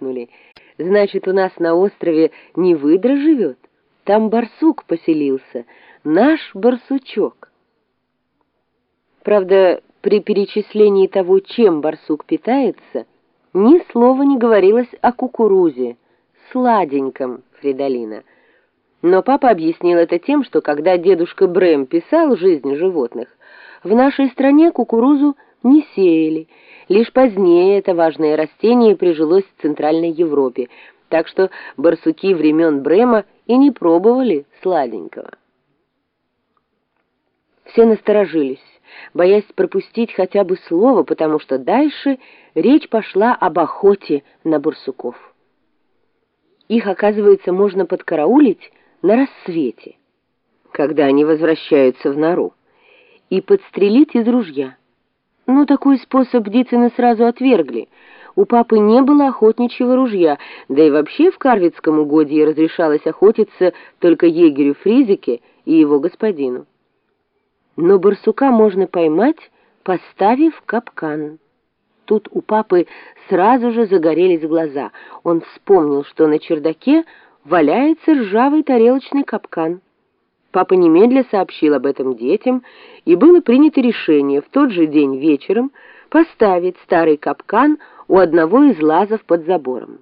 хмыкнули. «Значит, у нас на острове не выдра живет? Там барсук поселился, наш барсучок». Правда, при перечислении того, чем барсук питается, ни слова не говорилось о кукурузе, сладеньком Фридолина. Но папа объяснил это тем, что когда дедушка Брэм писал «Жизнь животных», в нашей стране кукурузу не сеяли. Лишь позднее это важное растение прижилось в Центральной Европе, так что барсуки времен Брема и не пробовали сладенького. Все насторожились, боясь пропустить хотя бы слово, потому что дальше речь пошла об охоте на барсуков. Их, оказывается, можно подкараулить на рассвете, когда они возвращаются в нору, и подстрелить из ружья. Но такой способ Дицына сразу отвергли. У папы не было охотничьего ружья, да и вообще в Карвицком угодье разрешалось охотиться только егерю Фризике и его господину. Но барсука можно поймать, поставив капкан. Тут у папы сразу же загорелись глаза. Он вспомнил, что на чердаке валяется ржавый тарелочный капкан. Папа немедля сообщил об этом детям, и было принято решение в тот же день вечером поставить старый капкан у одного из лазов под забором.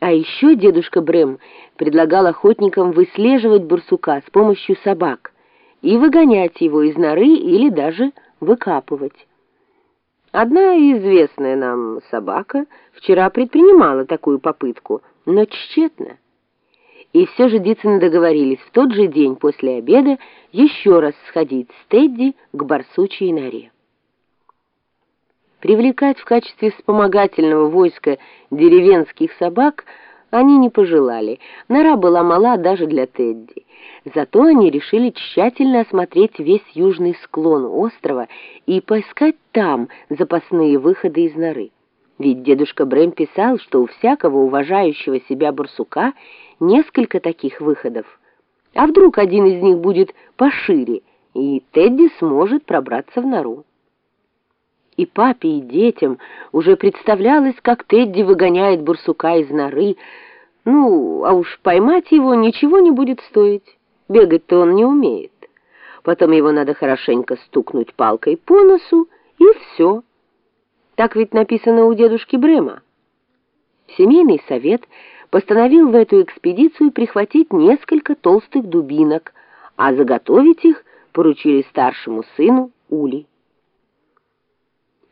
А еще дедушка Брэм предлагал охотникам выслеживать барсука с помощью собак и выгонять его из норы или даже выкапывать. Одна известная нам собака вчера предпринимала такую попытку, но тщетно. И все же Дицыны договорились в тот же день после обеда еще раз сходить с Тедди к барсучьей норе. Привлекать в качестве вспомогательного войска деревенских собак они не пожелали. Нора была мала даже для Тедди. Зато они решили тщательно осмотреть весь южный склон острова и поискать там запасные выходы из норы. Ведь дедушка Брэм писал, что у всякого уважающего себя барсука несколько таких выходов. А вдруг один из них будет пошире, и Тедди сможет пробраться в нору? И папе, и детям уже представлялось, как Тедди выгоняет барсука из норы. Ну, а уж поймать его ничего не будет стоить. Бегать-то он не умеет. Потом его надо хорошенько стукнуть палкой по носу, и все. Так ведь написано у дедушки Брема. Семейный совет постановил в эту экспедицию прихватить несколько толстых дубинок, а заготовить их поручили старшему сыну Ули.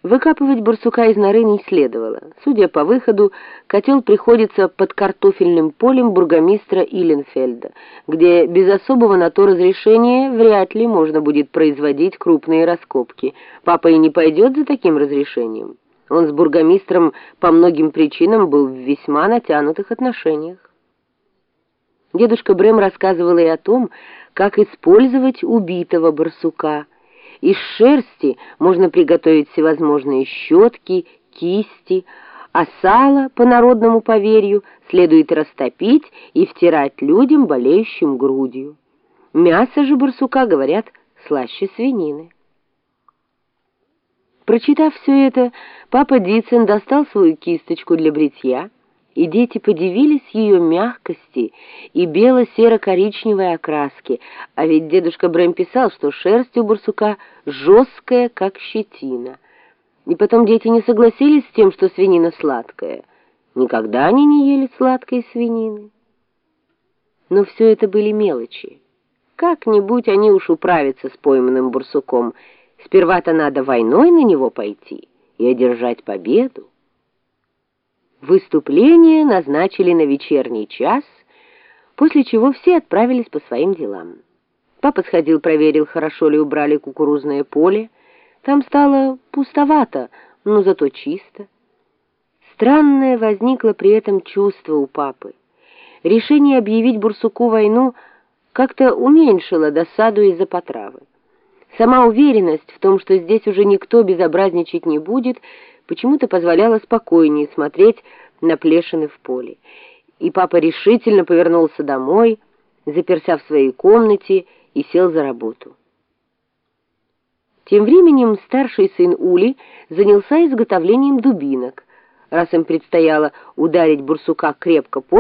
Выкапывать барсука из норы не следовало. Судя по выходу, котел приходится под картофельным полем бургомистра Иленфельда, где без особого на то разрешения вряд ли можно будет производить крупные раскопки. Папа и не пойдет за таким разрешением. Он с бургомистром по многим причинам был в весьма натянутых отношениях. Дедушка Брэм рассказывал и о том, как использовать убитого барсука – из шерсти можно приготовить всевозможные щетки, кисти, а сало, по народному поверью, следует растопить и втирать людям, болеющим грудью. Мясо же барсука, говорят, слаще свинины. Прочитав все это, папа Дицин достал свою кисточку для бритья, и дети подивились ее мягкости и бело-серо-коричневой окраске, а ведь дедушка Брэм писал, что шерсть у барсука жесткая, как щетина. И потом дети не согласились с тем, что свинина сладкая. Никогда они не ели сладкой свинины. Но все это были мелочи. Как-нибудь они уж управятся с пойманным барсуком. Сперва-то надо войной на него пойти и одержать победу. Выступление назначили на вечерний час, после чего все отправились по своим делам. Папа сходил, проверил, хорошо ли убрали кукурузное поле. Там стало пустовато, но зато чисто. Странное возникло при этом чувство у папы. Решение объявить Бурсуку войну как-то уменьшило досаду из-за потравы. Сама уверенность в том, что здесь уже никто безобразничать не будет, почему-то позволяла спокойнее смотреть на плешины в поле. И папа решительно повернулся домой, заперся в своей комнате и сел за работу. Тем временем старший сын Ули занялся изготовлением дубинок, раз им предстояло ударить бурсука крепко по